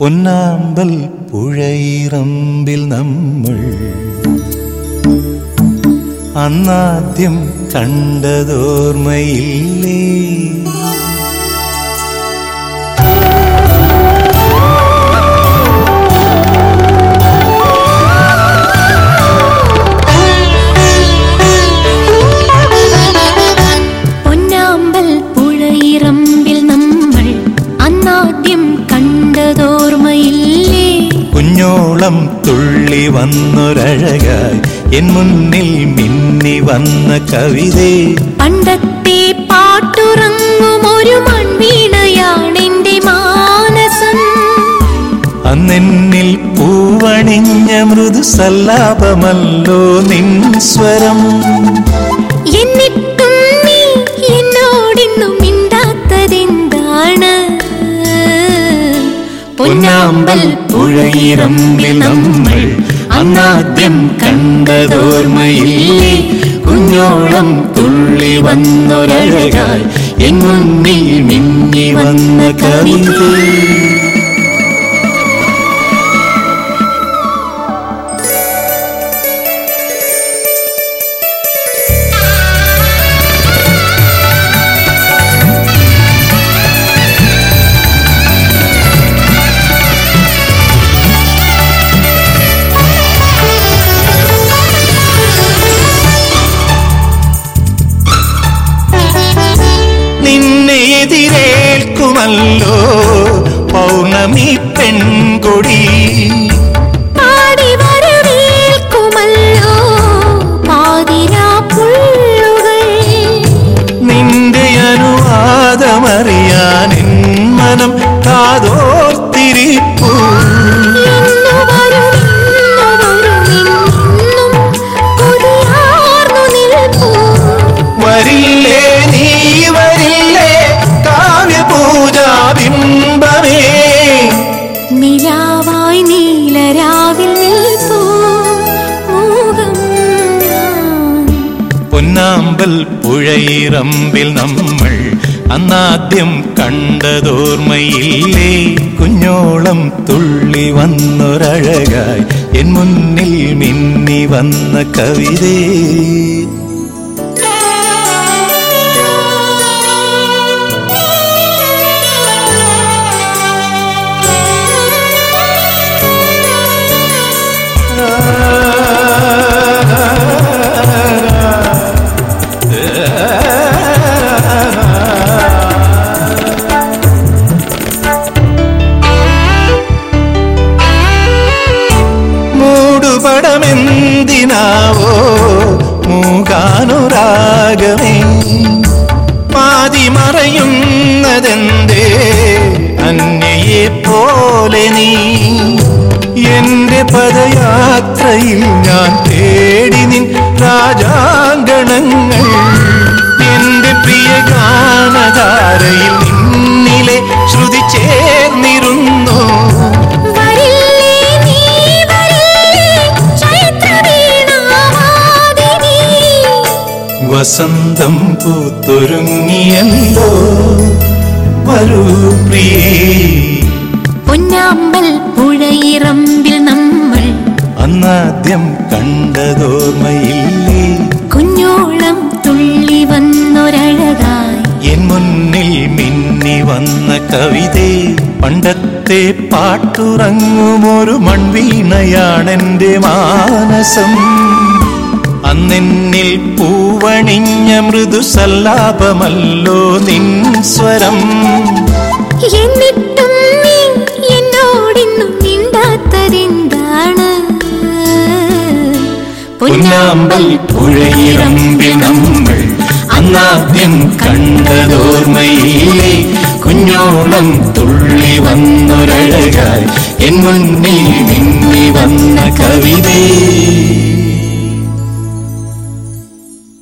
പൊന്നാമ്പൽ പുഴയിറമ്പിൽ നമ്മൾ അന്നാദ്യം കണ്ടതോർമ്മയില്ലേ? കുഞ്ഞോളം തുള്ളി വന്നൊരഴകായി. എൻ മുന്നിൽ മിന്നി വന്ന കവിതേ. പണ്ടത്തെ പാട്ടുറങ്ങും ഒരു മൺവീണയാണെന്റെ മാനസം. അന്നെന്നിൽ പൂവണിഞ്ഞ മൃദു സല്ലാപമല്ലോ നിൻ സ്വരം. പൊന്നാമ്പൽ പുഴയിറമ്പിൽ നമ്മൾ അന്നാദ്യം കണ്ടതോർമ്മയില്ലേ? കുഞ്ഞോളം തുള്ളി വന്നൊരഴകായി എൻ മുന്നിൽ മിന്നി വന്ന കവിത. கொடி. പൊന്നാമ്പൽ പുഴയിറമ്പിൽ നമ്മൾ അന്നാദ്യം കണ്ടതോർമ്മയില്ലേ കുഞ്ഞോളം തുള്ളി വന്നൊരഴകായി എൻ മുന്നിൽ മിന്നി വന്ന കവിതേ മൂടുപടമെന്തിനാവോ മൂകാനുരാഗമേ. പാതി മറയുന്നതെന്തേ? അന്നയെ പോലെ നീ. എന്റെ പദയാത്രയിൽ ഞാൻ തേടി നിൻ രാജാങ്കണങ്ങൾ വസന്തം പൂത്തൊരുങ്ങിയല്ലോ വരൂ പ്രിയേ. പൊന്നാമ്പൽ പുഴയിറമ്പിൽ നമ്മൾ അന്നാദ്യം കണ്ടതോർമ്മയില്ലേ? കുഞ്ഞോളം തുള്ളി വന്നൊരഴകായി. എൻ മുന്നിൽ മിന്നി വന്ന കവിതേ പണ്ടത്തെ പാട്ടുറങ്ങുമൊരു മൺവീണയാണെന്റെ മാനസം. അന്നെന്നിൽ പൂവണിഞ്ഞ മൃദു സല്ലാപമല്ലോ നിൻ സ്വരം. എന്നിട്ടും നീ എന്നോടിന്നും മിണ്ടാത്തതെന്താണ്? പൊന്നാമ്പൽ പുഴയിറമ്പിൽ നമ്മൾ അന്നാദ്യം കണ്ടതോർമ്മയില്ലേ കുഞ്ഞോളം തുള്ളി വന്നൊരഴകായി എൻ മുന്നിൽ മിന്നി വന്ന കവിതേ.